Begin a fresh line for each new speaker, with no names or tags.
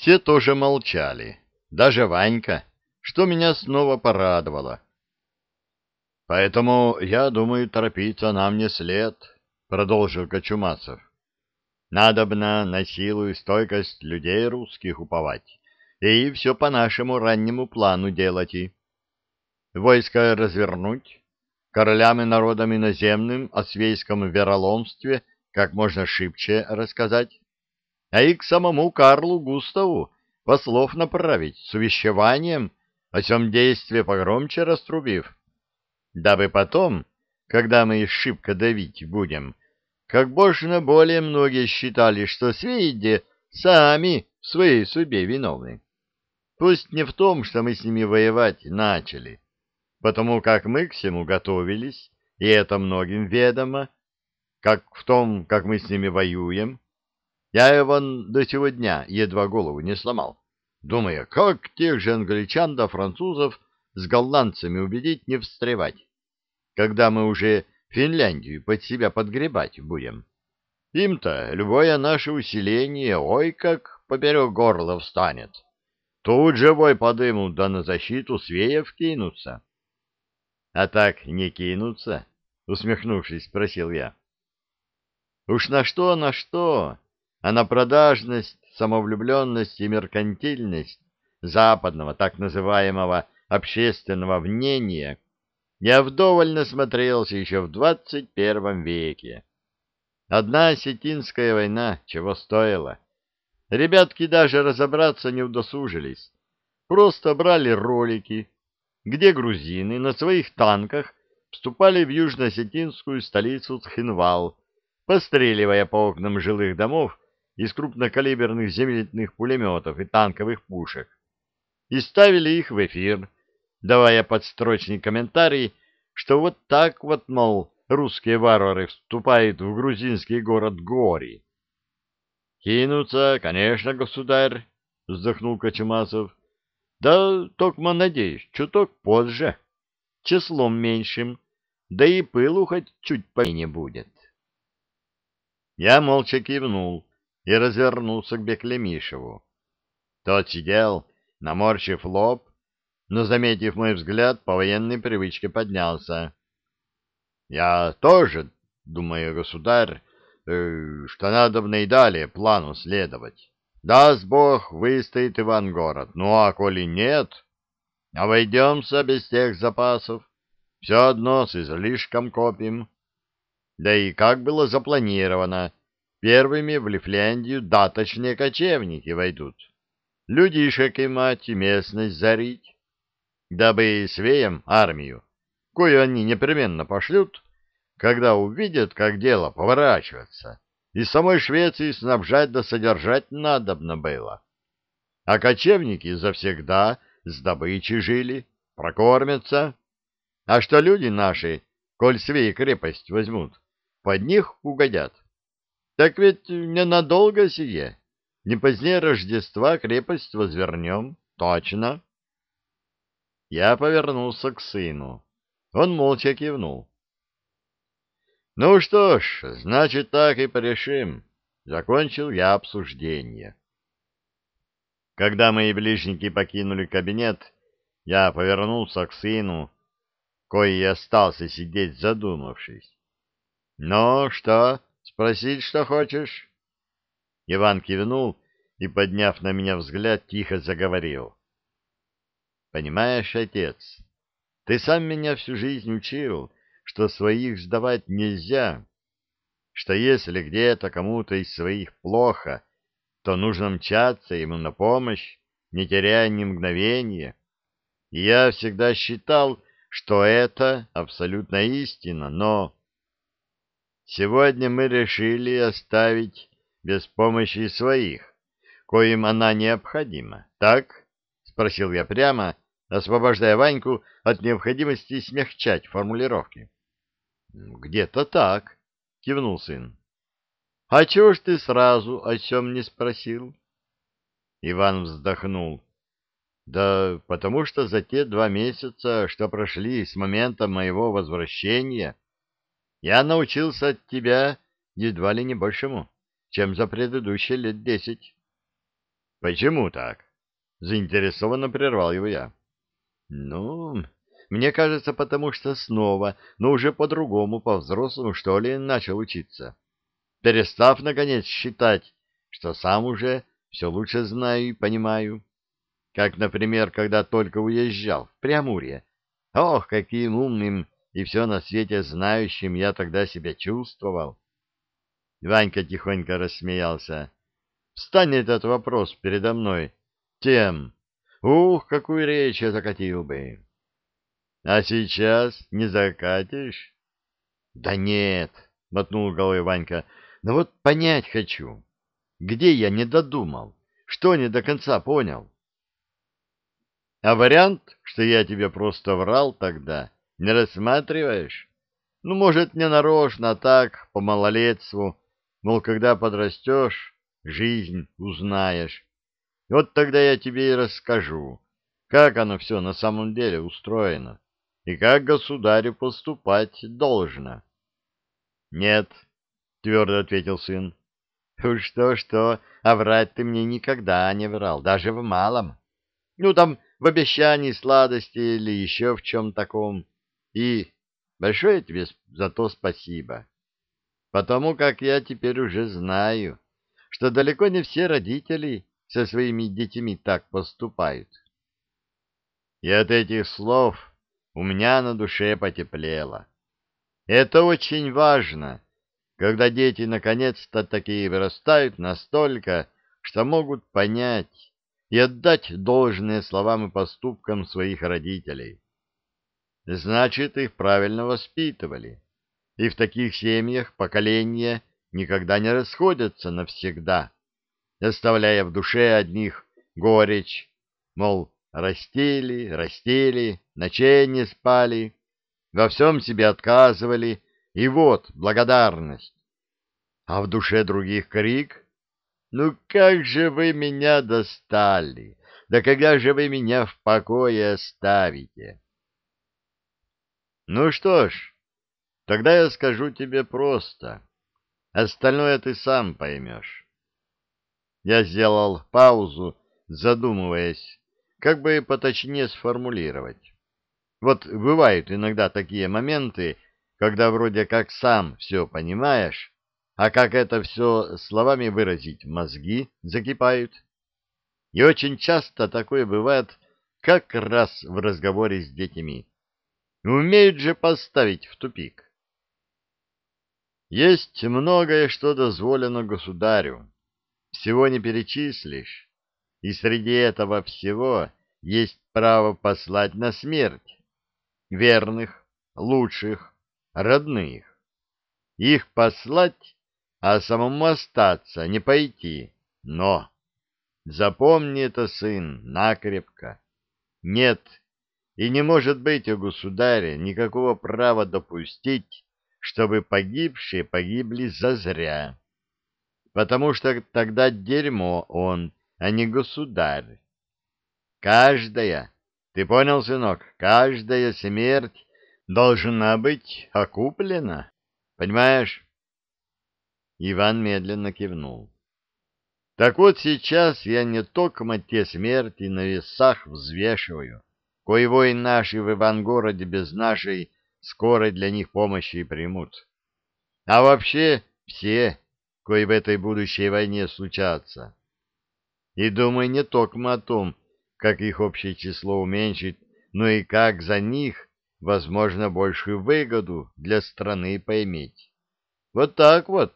Все тоже молчали, даже Ванька, что меня снова порадовало. «Поэтому, я думаю, торопиться нам не след», — продолжил Кочумасов. «Надобно на силу и стойкость людей русских уповать, и все по нашему раннему плану делать и. Войско развернуть, королям и народам иноземным о свейском вероломстве как можно шибче рассказать, а и к самому Карлу Густаву послов направить с увещеванием о сем действии погромче раструбив, дабы потом, когда мы их шибко давить будем, как можно более многие считали, что сведи сами в своей судьбе виновны. Пусть не в том, что мы с ними воевать начали, потому как мы к всему готовились, и это многим ведомо, как в том, как мы с ними воюем. Я его до сего дня едва голову не сломал, думая, как тех же англичан да французов с голландцами убедить не встревать, когда мы уже Финляндию под себя подгребать будем. Им-то любое наше усиление, ой, как поперек горла встанет. Тут же вой подымут, да на защиту свеев кинутся. — А так не кинутся? — усмехнувшись, спросил я. — Уж на что, на что, а на продажность, самовлюбленность и меркантильность западного так называемого общественного мнения я вдоволь насмотрелся еще в двадцать первом веке. Одна осетинская война чего стоила. Ребятки даже разобраться не удосужились. Просто брали ролики, где грузины на своих танках вступали в южно-осетинскую столицу Цхинвал, постреливая по окнам жилых домов из крупнокалиберных зенитных пулеметов и танковых пушек, и ставили их в эфир, давая подстрочный комментарий, что вот так вот, мол, русские варвары вступают в грузинский город Гори. «Кинутся, конечно, государь», — вздохнул Кочемасов. «Да, только надеюсь, чуток позже, числом меньшим, да и пылу хоть чуть поменьше будет». Я молча кивнул и развернулся к Беклемишеву. Тот сидел, наморщив лоб, но, заметив мой взгляд, по военной привычке поднялся. — Я тоже думаю, государь, э, что надо и далее плану следовать. Даст Бог, выстоит Ивангород. Ну, а коли нет, обойдемся без тех запасов. Все одно с излишком копим. Да и как было запланировано, первыми в Лифляндию даточные кочевники войдут. Людишек и мать и местность зарить дабы свеям армию, кою они непременно пошлют, когда увидят, как дело поворачивается, и самой Швеции снабжать да содержать надобно было. А кочевники завсегда с добычей жили, прокормятся. А что люди наши, коль свеи крепость возьмут, под них угодят. Так ведь ненадолго сие. Не позднее Рождества крепость возвернем, точно. Я повернулся к сыну. Он молча кивнул. «Ну что ж, значит, так и порешим», — закончил я обсуждение. Когда мои ближники покинули кабинет, я повернулся к сыну, кой и остался сидеть задумавшись. «Ну что, спросить, что хочешь?» Иван кивнул и, подняв на меня взгляд, тихо заговорил. Понимаешь, отец, ты сам меня всю жизнь учил, что своих сдавать нельзя, что если где-то кому-то из своих плохо, то нужно мчаться ему на помощь, не теряя ни мгновения. И я всегда считал, что это абсолютно истина, но... Сегодня мы решили оставить без помощи своих, коим она необходима, так? — спросил я прямо, освобождая Ваньку от необходимости смягчать формулировки. — Где-то так, — кивнул сын. — А чего ж ты сразу о чем не спросил? Иван вздохнул. — Да потому что за те два месяца, что прошли с момента моего возвращения, я научился от тебя едва ли не большему, чем за предыдущие лет десять. Почему так? Заинтересованно прервал его я. Ну, мне кажется, потому что снова, но уже по-другому, по-взрослому, что ли, начал учиться. Перестав, наконец, считать, что сам уже все лучше знаю и понимаю. Как, например, когда только уезжал в Преамурье. Ох, каким умным и все на свете знающим я тогда себя чувствовал. Ванька тихонько рассмеялся. Встань этот вопрос передо мной тем. Ух, какую речь я закатил бы. А сейчас не закатишь? Да нет, мотнул головой Ванька. Но вот понять хочу. Где я не додумал? Что не до конца понял? А вариант, что я тебе просто врал тогда, не рассматриваешь? Ну, может, не нарочно, а так, по малолетству. Мол, когда подрастешь, жизнь узнаешь. Вот тогда я тебе и расскажу, как оно все на самом деле устроено и как государю поступать должно. — Нет, — твердо ответил сын. — Что-что, а врать ты мне никогда не врал, даже в малом. Ну, там, в обещании сладости или еще в чем таком. И большое тебе за то спасибо. Потому как я теперь уже знаю, что далеко не все родители со своими детьми так поступают. И от этих слов у меня на душе потеплело. Это очень важно, когда дети наконец-то такие вырастают настолько, что могут понять, и отдать должное словам и поступкам своих родителей. Значит, их правильно воспитывали, и в таких семьях поколения никогда не расходятся навсегда, оставляя в душе одних горечь, мол, растили, растили, ночей не спали, во всем себе отказывали, и вот благодарность. А в душе других крик ну как же вы меня достали? Да когда же вы меня в покое оставите? Ну что ж, тогда я скажу тебе просто. Остальное ты сам поймешь. Я сделал паузу, задумываясь, как бы поточнее сформулировать. Вот бывают иногда такие моменты, когда вроде как сам все понимаешь, а как это все словами выразить, мозги закипают. И очень часто такое бывает как раз в разговоре с детьми. Умеют же поставить в тупик. Есть многое, что дозволено государю. Всего не перечислишь. И среди этого всего есть право послать на смерть верных, лучших, родных. Их послать а самому остаться, не пойти. Но запомни это, сын, накрепко. Нет, и не может быть у государя никакого права допустить, чтобы погибшие погибли зазря. Потому что тогда дерьмо он, а не государь. Каждая, ты понял, сынок, каждая смерть должна быть окуплена. Понимаешь? Иван медленно кивнул. Так вот сейчас я не только те смерти на весах взвешиваю, коего и наши в Ивангороде без нашей скорой для них помощи примут. А вообще все, кои в этой будущей войне случатся. И думаю не только о том, как их общее число уменьшить, но и как за них возможно большую выгоду для страны поиметь. Вот так вот.